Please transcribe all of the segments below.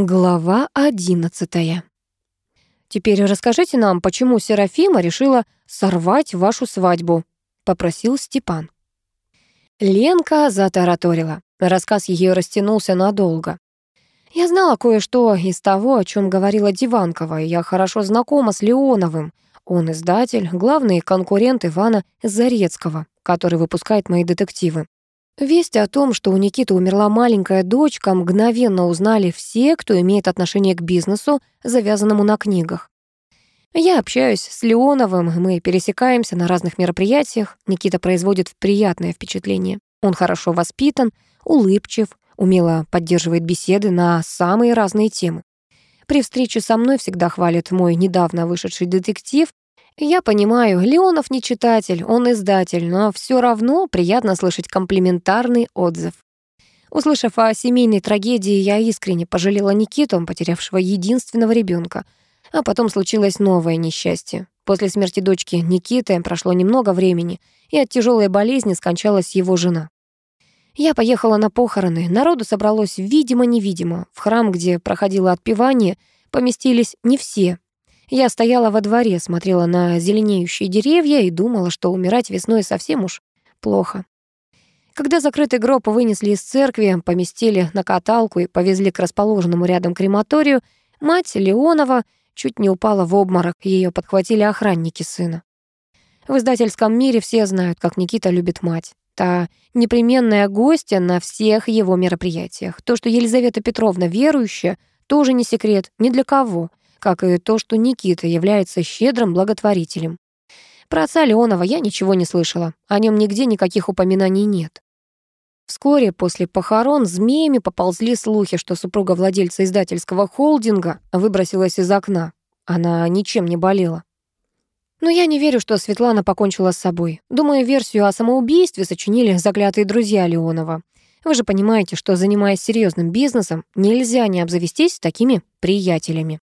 Глава одиннадцатая. «Теперь расскажите нам, почему Серафима решила сорвать вашу свадьбу?» — попросил Степан. Ленка затараторила. Рассказ ее растянулся надолго. Я знала кое-что из того, о чем говорила Диванкова, и я хорошо знакома с Леоновым. Он издатель, главный конкурент Ивана Зарецкого, который выпускает мои детективы. Весть о том, что у Никиты умерла маленькая дочка, мгновенно узнали все, кто имеет отношение к бизнесу, завязанному на книгах. Я общаюсь с Леоновым, мы пересекаемся на разных мероприятиях. Никита производит приятное впечатление. Он хорошо воспитан, улыбчив, умело поддерживает беседы на самые разные темы. При встрече со мной всегда хвалит мой недавно вышедший детектив, я понимаю, Леонов не читатель, он издатель, но все равно приятно слышать комплиментарный отзыв. Услышав о семейной трагедии, я искренне пожалела Никиту, потерявшего единственного ребенка. А потом случилось новое несчастье. После смерти дочки Никиты прошло немного времени, и от тяжелой болезни скончалась его жена. Я поехала на похороны. Народу собралось видимо-невидимо. В храм, где проходило отпевание, поместились не все, я стояла во дворе, смотрела на зеленеющие деревья и думала, что умирать весной совсем уж плохо. Когда закрытый гроб вынесли из церкви, поместили на каталку и повезли к расположенному рядом крематорию, мать Леонова чуть не упала в обморок, ее подхватили охранники сына. В издательском мире все знают, как Никита любит мать. Та непременная гостья на всех его мероприятиях. То, что Елизавета Петровна верующая, тоже не секрет ни для кого как и то, что Никита является щедрым благотворителем. Про отца Леонова я ничего не слышала, о нем нигде никаких упоминаний нет. Вскоре после похорон змеями поползли слухи, что супруга владельца издательского холдинга выбросилась из окна. Она ничем не болела. Но я не верю, что Светлана покончила с собой. Думаю, версию о самоубийстве сочинили заклятые друзья Леонова. Вы же понимаете, что, занимаясь серьезным бизнесом, нельзя не обзавестись такими приятелями.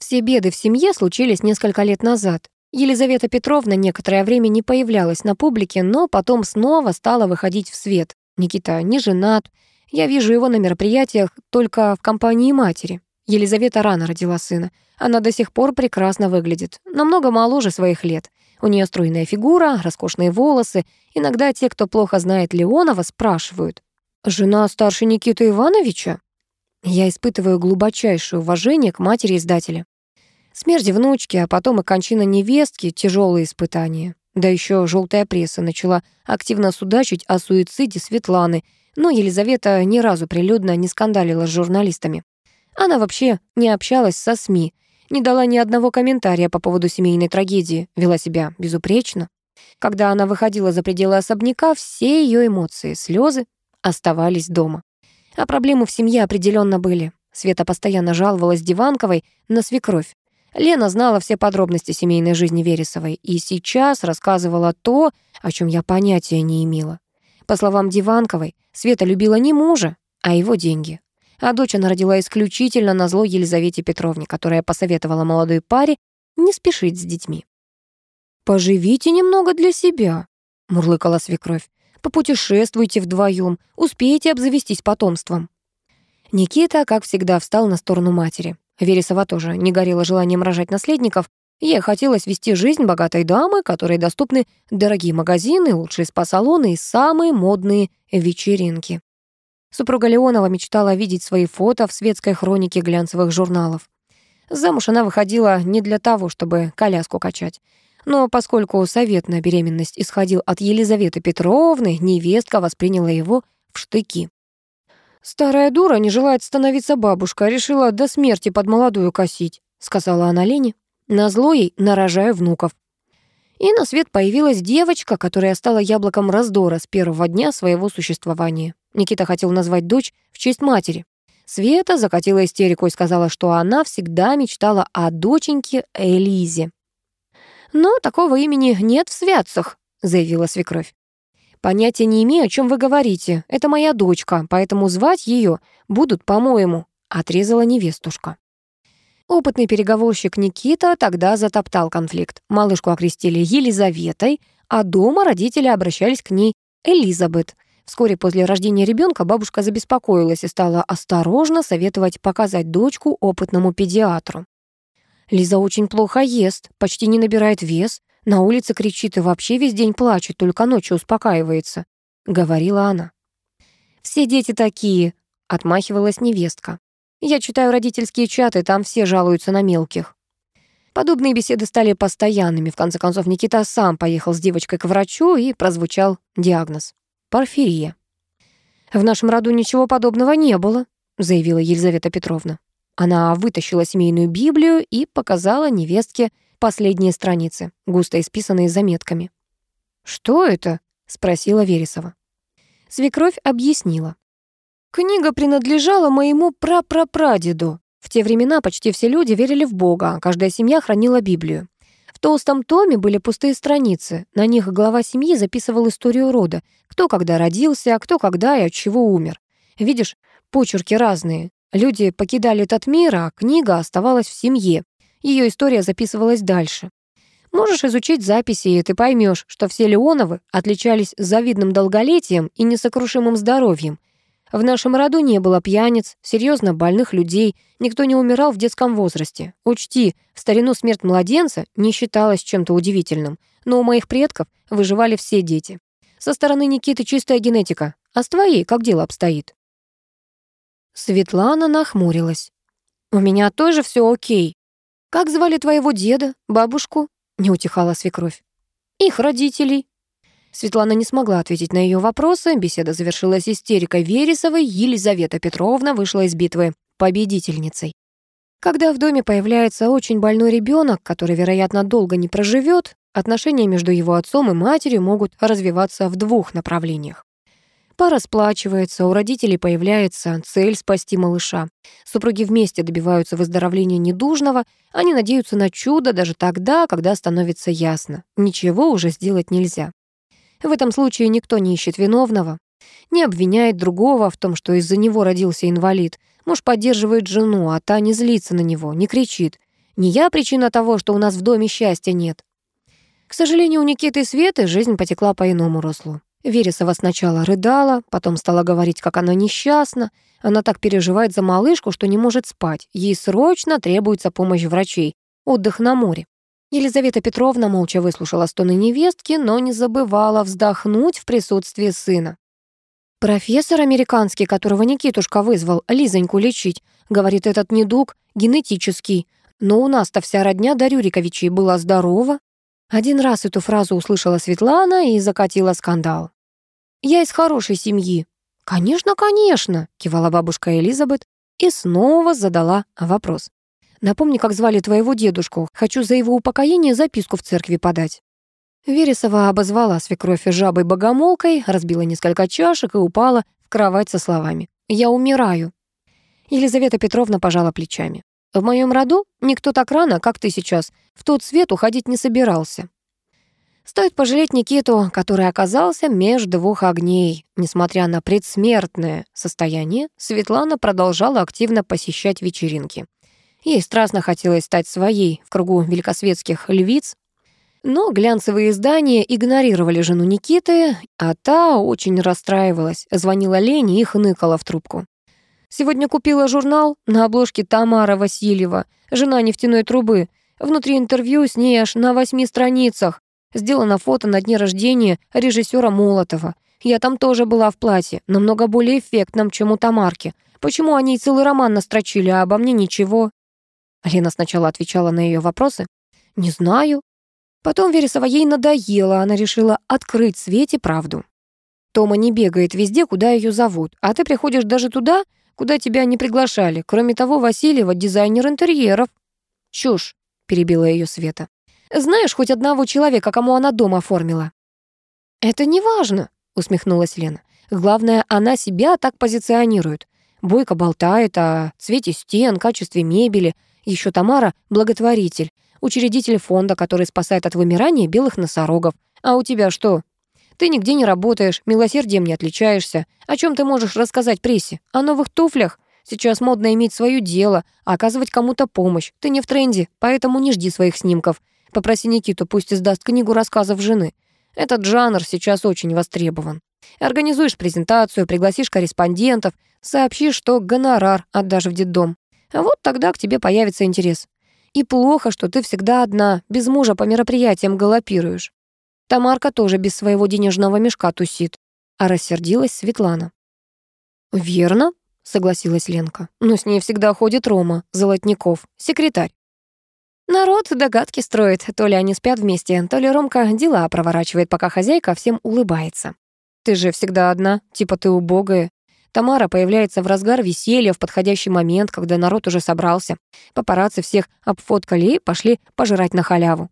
Все беды в семье случились несколько лет назад. Елизавета Петровна некоторое время не появлялась на публике, но потом снова стала выходить в свет. Никита не женат. Я вижу его на мероприятиях только в компании матери. Елизавета рано родила сына. Она до сих пор прекрасно выглядит, намного моложе своих лет. У нее стройная фигура, роскошные волосы. Иногда те, кто плохо знает Леонова, спрашивают. «Жена старше Никиты Ивановича?» Я испытываю глубочайшее уважение к матери издателя. Смерть внучки, а потом и кончина невестки — тяжелые испытания. Да еще желтая пресса начала активно судачить о суициде Светланы, но Елизавета ни разу прилюдно не скандалила с журналистами. Она вообще не общалась со СМИ, не дала ни одного комментария по поводу семейной трагедии, вела себя безупречно. Когда она выходила за пределы особняка, все ее эмоции, слезы оставались дома. А проблемы в семье определенно были. Света постоянно жаловалась Диванковой на свекровь. Лена знала все подробности семейной жизни Вересовой и сейчас рассказывала то, о чем я понятия не имела. По словам Диванковой, Света любила не мужа, а его деньги. А дочь она родила исключительно на зло Елизавете Петровне, которая посоветовала молодой паре не спешить с детьми. «Поживите немного для себя», — мурлыкала свекровь. «Попутешествуйте вдвоем, успеете обзавестись потомством». Никита, как всегда, встал на сторону матери. Вересова тоже не горела желанием рожать наследников. Ей хотелось вести жизнь богатой дамы, которой доступны дорогие магазины, лучшие спа-салоны и самые модные вечеринки. Супруга Леонова мечтала видеть свои фото в светской хронике глянцевых журналов. Замуж она выходила не для того, чтобы коляску качать. Но поскольку совет на беременность исходил от Елизаветы Петровны, невестка восприняла его в штыки. «Старая дура не желает становиться бабушкой, а решила до смерти под молодую косить», сказала она Лене. Назло ей нарожаю внуков. И на свет появилась девочка, которая стала яблоком раздора с первого дня своего существования. Никита хотел назвать дочь в честь матери. Света закатила истерику и сказала, что она всегда мечтала о доченьке Элизе. «Но такого имени нет в святцах», — заявила свекровь. «Понятия не имею, о чем вы говорите. Это моя дочка, поэтому звать ее будут по-моему», — отрезала невестушка. Опытный переговорщик Никита тогда затоптал конфликт. Малышку окрестили Елизаветой, а дома родители обращались к ней Элизабет. Вскоре после рождения ребенка бабушка забеспокоилась и стала осторожно советовать показать дочку опытному педиатру. Лиза очень плохо ест, почти не набирает вес, на улице кричит и вообще весь день плачет, только ночью успокаивается», — говорила она. «Все дети такие», — отмахивалась невестка. «Я читаю родительские чаты, там все жалуются на мелких». Подобные беседы стали постоянными. В конце концов, Никита сам поехал с девочкой к врачу и прозвучал диагноз — порфирия. «В нашем роду ничего подобного не было», — заявила Елизавета Петровна. Она вытащила семейную Библию и показала невестке последние страницы, густо исписанные заметками. «Что это?» — спросила Вересова. Свекровь объяснила. «Книга принадлежала моему прапрапрадеду. В те времена почти все люди верили в Бога, а каждая семья хранила Библию. В толстом томе были пустые страницы. На них глава семьи записывал историю рода. Кто когда родился, кто когда и от чего умер. Видишь, почерки разные. Люди покидали этот мир, а книга оставалась в семье. Ее история записывалась дальше. Можешь изучить записи, и ты поймешь, что все Леоновы отличались завидным долголетием и несокрушимым здоровьем. В нашем роду не было пьяниц, серьезно больных людей, никто не умирал в детском возрасте. Учти, в старину смерть младенца не считалась чем-то удивительным, но у моих предков выживали все дети. Со стороны Никиты чистая генетика, а с твоей как дело обстоит? Светлана нахмурилась. «У меня тоже все окей. Как звали твоего деда, бабушку?» Не утихала свекровь. «Их родителей». Светлана не смогла ответить на ее вопросы. Беседа завершилась истерикой Вересовой. Елизавета Петровна вышла из битвы победительницей. Когда в доме появляется очень больной ребенок, который, вероятно, долго не проживет, отношения между его отцом и матерью могут развиваться в двух направлениях. Пара сплачивается, у родителей появляется цель спасти малыша. Супруги вместе добиваются выздоровления недужного, они надеются на чудо даже тогда, когда становится ясно. Ничего уже сделать нельзя. В этом случае никто не ищет виновного, не обвиняет другого в том, что из-за него родился инвалид. Муж поддерживает жену, а та не злится на него, не кричит. «Не я причина того, что у нас в доме счастья нет». К сожалению, у Никиты и Светы жизнь потекла по иному руслу. Вересова сначала рыдала, потом стала говорить, как она несчастна. Она так переживает за малышку, что не может спать. Ей срочно требуется помощь врачей. Отдых на море. Елизавета Петровна молча выслушала стоны невестки, но не забывала вздохнуть в присутствии сына. «Профессор американский, которого Никитушка вызвал Лизоньку лечить, говорит, этот недуг генетический. Но у нас-то вся родня до Рюриковичей была здорова». Один раз эту фразу услышала Светлана и закатила скандал. «Я из хорошей семьи». «Конечно, конечно», — кивала бабушка Элизабет и снова задала вопрос. Напомни, как звали твоего дедушку. Хочу за его упокоение записку в церкви подать». Вересова обозвала свекровь жабой-богомолкой, разбила несколько чашек и упала в кровать со словами «Я умираю». Елизавета Петровна пожала плечами. «В моем роду никто так рано, как ты сейчас, в тот свет уходить не собирался». Стоит пожалеть Никиту, который оказался меж двух огней. Несмотря на предсмертное состояние, Светлана продолжала активно посещать вечеринки. Ей страстно хотелось стать своей в кругу великосветских львиц, но глянцевые издания игнорировали жену Никиты, а та очень расстраивалась, звонила Лене и хныкала в трубку. «Сегодня купила журнал, на обложке Тамара Васильева, жена нефтяной трубы. Внутри интервью с ней аж на восьми страницах. Сделано фото на дне рождения режиссера Молотова. Я там тоже была в платье, намного более эффектном, чем у Тамарки. Почему они целый роман настрочили, а обо мне ничего?» Лена сначала отвечала на ее вопросы. «Не знаю». Потом Вересова ей надоело, она решила открыть Свете правду. Тома не бегает везде, куда ее зовут, а ты приходишь даже туда, куда тебя не приглашали. Кроме того, Васильева — дизайнер интерьеров. «Чушь», — перебила ее Света. «Знаешь хоть одного человека, кому она дом оформила?» «Это не важно», — усмехнулась Лена. «Главное, она себя так позиционирует. Бойко болтает о цвете стен, качестве мебели, еще Тамара — благотворитель, учредитель фонда, который спасает от вымирания белых носорогов. А у тебя что? Ты нигде не работаешь, милосердием не отличаешься. О чем ты можешь рассказать прессе? О новых туфлях? Сейчас модно иметь свое дело, а оказывать кому-то помощь. Ты не в тренде, поэтому не жди своих снимков. Попроси Никиту, пусть издаст книгу рассказов жены. Этот жанр сейчас очень востребован. Организуешь презентацию, пригласишь корреспондентов, сообщишь, что гонорар отдашь в детдом. А вот тогда к тебе появится интерес. И плохо, что ты всегда одна, без мужа по мероприятиям галопируешь. Тамарка тоже без своего денежного мешка тусит. А рассердилась Светлана. «Верно», — согласилась Ленка. «Но с ней всегда ходит Рома, Золотников, секретарь. Народ догадки строит, то ли они спят вместе, то ли Ромка дела проворачивает, пока хозяйка всем улыбается. Ты же всегда одна, типа ты убогая. Тамара появляется в разгар веселья в подходящий момент, когда народ уже собрался. Папарацци всех обфоткали и пошли пожирать на халяву.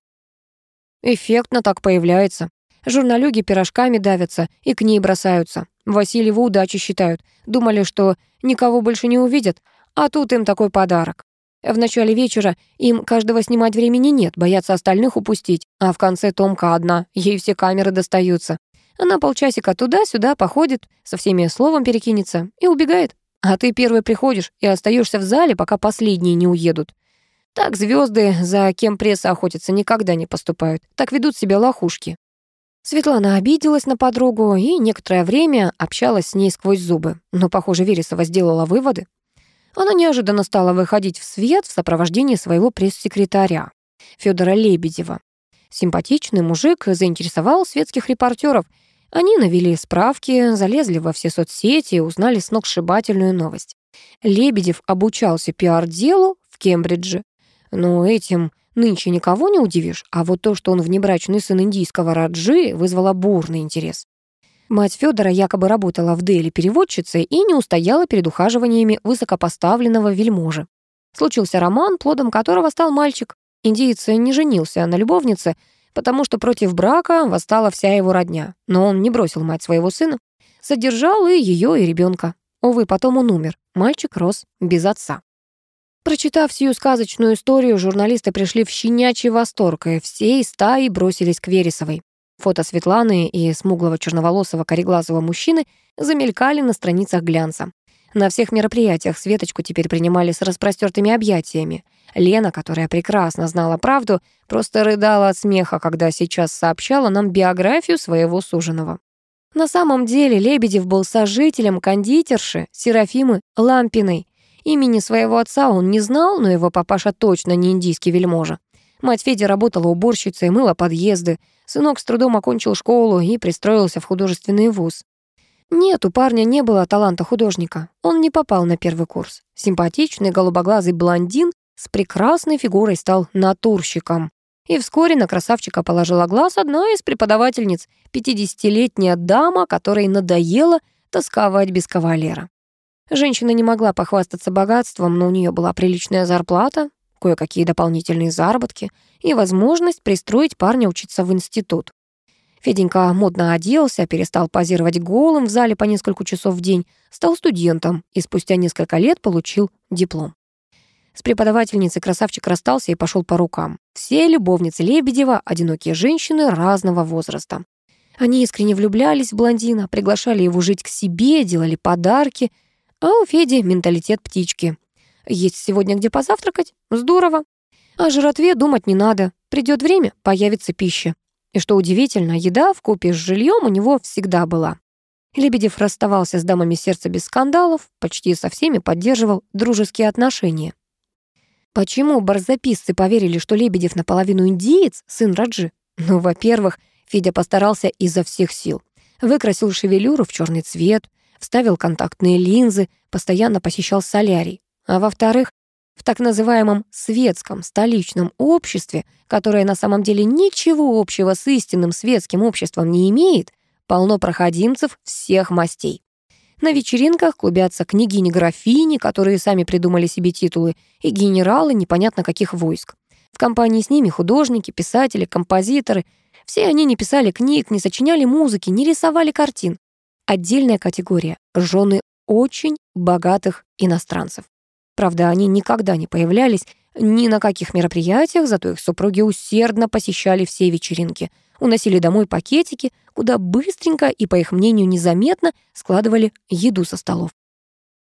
Эффектно так появляется. Журналюги пирожками давятся и к ней бросаются. Васильеву удачи считают. Думали, что никого больше не увидят, а тут им такой подарок. В начале вечера им каждого снимать времени нет, боятся остальных упустить, а в конце Томка одна, ей все камеры достаются. Она полчасика туда-сюда походит, со всеми словом перекинется и убегает. А ты первый приходишь и остаешься в зале, пока последние не уедут. Так звезды, за кем пресса охотится, никогда не поступают. Так ведут себя лохушки. Светлана обиделась на подругу и некоторое время общалась с ней сквозь зубы. Но, похоже, Вересова сделала выводы. Она неожиданно стала выходить в свет в сопровождении своего пресс-секретаря Федора Лебедева. Симпатичный мужик заинтересовал светских репортеров. Они навели справки, залезли во все соцсети и узнали сногсшибательную новость. Лебедев обучался пиар-делу в Кембридже. Но этим нынче никого не удивишь, а вот то, что он внебрачный сын индийского Раджи, вызвало бурный интерес. Мать Федора якобы работала в Дели переводчицей и не устояла перед ухаживаниями высокопоставленного вельможи. Случился роман, плодом которого стал мальчик. Индиец не женился на любовнице, потому что против брака восстала вся его родня. Но он не бросил мать своего сына, содержал и ее, и ребенка. Увы, потом он умер. Мальчик рос без отца. Прочитав всю сказочную историю, журналисты пришли в щенячий восторг, и всей стаи бросились к Вересовой. Фото Светланы и смуглого черноволосого кореглазого мужчины замелькали на страницах глянца. На всех мероприятиях Светочку теперь принимали с распростертыми объятиями. Лена, которая прекрасно знала правду, просто рыдала от смеха, когда сейчас сообщала нам биографию своего суженого. На самом деле Лебедев был сожителем кондитерши Серафимы Лампиной. Имени своего отца он не знал, но его папаша точно не индийский вельможа. Мать Феди работала уборщицей, мыла подъезды. Сынок с трудом окончил школу и пристроился в художественный вуз. Нет, у парня не было таланта художника. Он не попал на первый курс. Симпатичный голубоглазый блондин с прекрасной фигурой стал натурщиком. И вскоре на красавчика положила глаз одна из преподавательниц, 50-летняя дама, которой надоело тосковать без кавалера. Женщина не могла похвастаться богатством, но у нее была приличная зарплата, кое-какие дополнительные заработки и возможность пристроить парня учиться в институт. Феденька модно оделся, перестал позировать голым в зале по несколько часов в день, стал студентом и спустя несколько лет получил диплом. С преподавательницей красавчик расстался и пошел по рукам. Все любовницы Лебедева — одинокие женщины разного возраста. Они искренне влюблялись в блондина, приглашали его жить к себе, делали подарки, а у Феди менталитет птички. Есть сегодня где позавтракать? Здорово. О жратве думать не надо. Придет время, появится пища. И что удивительно, еда в купе с жильем у него всегда была. Лебедев расставался с дамами сердца без скандалов, почти со всеми поддерживал дружеские отношения. Почему барзаписцы поверили, что Лебедев наполовину индиец, сын Раджи? Ну, во-первых, Федя постарался изо всех сил. Выкрасил шевелюру в черный цвет, вставил контактные линзы, постоянно посещал солярий. А во-вторых, в так называемом светском столичном обществе, которое на самом деле ничего общего с истинным светским обществом не имеет, полно проходимцев всех мастей. На вечеринках клубятся княгини-графини, которые сами придумали себе титулы, и генералы непонятно каких войск. В компании с ними художники, писатели, композиторы. Все они не писали книг, не сочиняли музыки, не рисовали картин. Отдельная категория — жены очень богатых иностранцев. Правда, они никогда не появлялись ни на каких мероприятиях, зато их супруги усердно посещали все вечеринки, уносили домой пакетики, куда быстренько и, по их мнению, незаметно складывали еду со столов.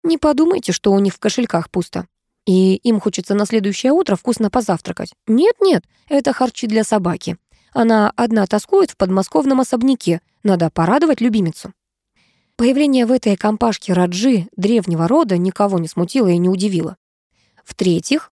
Не подумайте, что у них в кошельках пусто. И им хочется на следующее утро вкусно позавтракать. Нет-нет, это харчи для собаки. Она одна тоскует в подмосковном особняке. Надо порадовать любимицу. Появление в этой компашке Раджи древнего рода никого не смутило и не удивило. В-третьих,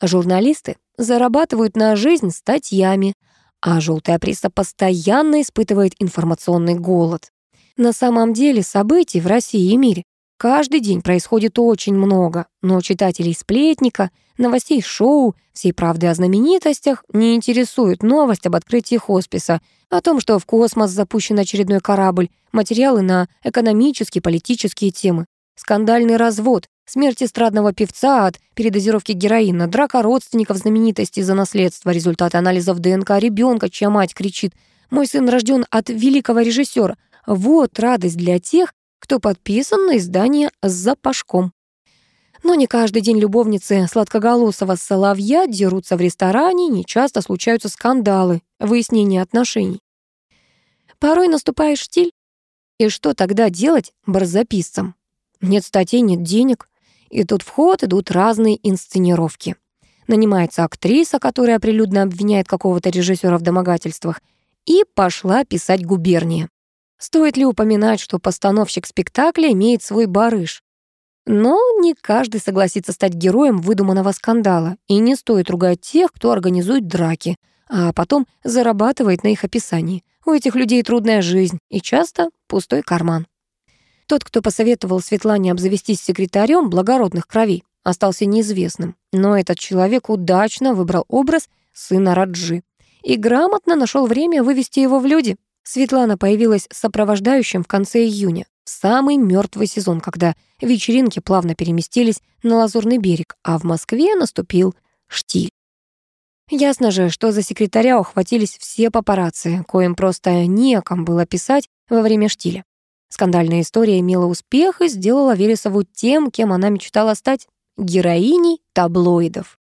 журналисты зарабатывают на жизнь статьями, а желтая пресса постоянно испытывает информационный голод. На самом деле событий в России и мире каждый день происходит очень много, но читателей сплетника, новостей шоу, всей правды о знаменитостях не интересует новость об открытии хосписа, о том, что в космос запущен очередной корабль, материалы на экономические, политические темы, скандальный развод, смерть эстрадного певца от передозировки героина, драка родственников знаменитости за наследство, результаты анализов ДНК ребенка, чья мать кричит «Мой сын рожден от великого режиссера». Вот радость для тех, кто подписан на издание с запашком. Но не каждый день любовницы сладкоголосого соловья дерутся в ресторане, не часто случаются скандалы, выяснение отношений. Порой наступает штиль. И что тогда делать барзаписцам? Нет статей, нет денег. И тут в ход идут разные инсценировки. Нанимается актриса, которая прилюдно обвиняет какого-то режиссера в домогательствах, и пошла писать губерния. Стоит ли упоминать, что постановщик спектакля имеет свой барыш? Но не каждый согласится стать героем выдуманного скандала, и не стоит ругать тех, кто организует драки, а потом зарабатывает на их описании. У этих людей трудная жизнь и часто пустой карман. Тот, кто посоветовал Светлане обзавестись секретарем благородных кровей, остался неизвестным, но этот человек удачно выбрал образ сына Раджи и грамотно нашел время вывести его в люди. Светлана появилась сопровождающим в конце июня, в самый мертвый сезон, когда вечеринки плавно переместились на Лазурный берег, а в Москве наступил штиль. Ясно же, что за секретаря ухватились все папарацци, коим просто неком было писать во время штиля. Скандальная история имела успех и сделала Вересову тем, кем она мечтала стать — героиней таблоидов.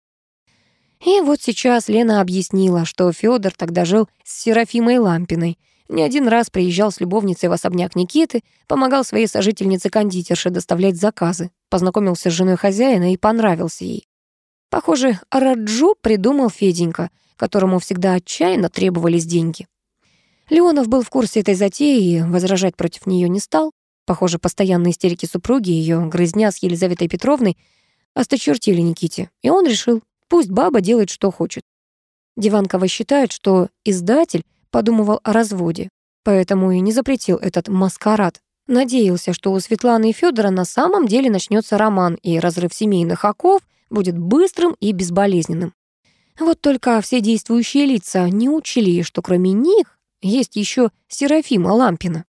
И вот сейчас Лена объяснила, что Федор тогда жил с Серафимой Лампиной, не один раз приезжал с любовницей в особняк Никиты, помогал своей сожительнице-кондитерше доставлять заказы, познакомился с женой хозяина и понравился ей. Похоже, Раджу придумал Феденька, которому всегда отчаянно требовались деньги. Леонов был в курсе этой затеи и возражать против нее не стал. Похоже, постоянные истерики супруги и ее грызня с Елизаветой Петровной осточертили Никите, и он решил, пусть баба делает, что хочет. Диванкова считает, что издатель подумывал о разводе, поэтому и не запретил этот маскарад. Надеялся, что у Светланы и Федора на самом деле начнется роман, и разрыв семейных оков будет быстрым и безболезненным. Вот только все действующие лица не учли, что кроме них есть еще Серафима Лампина.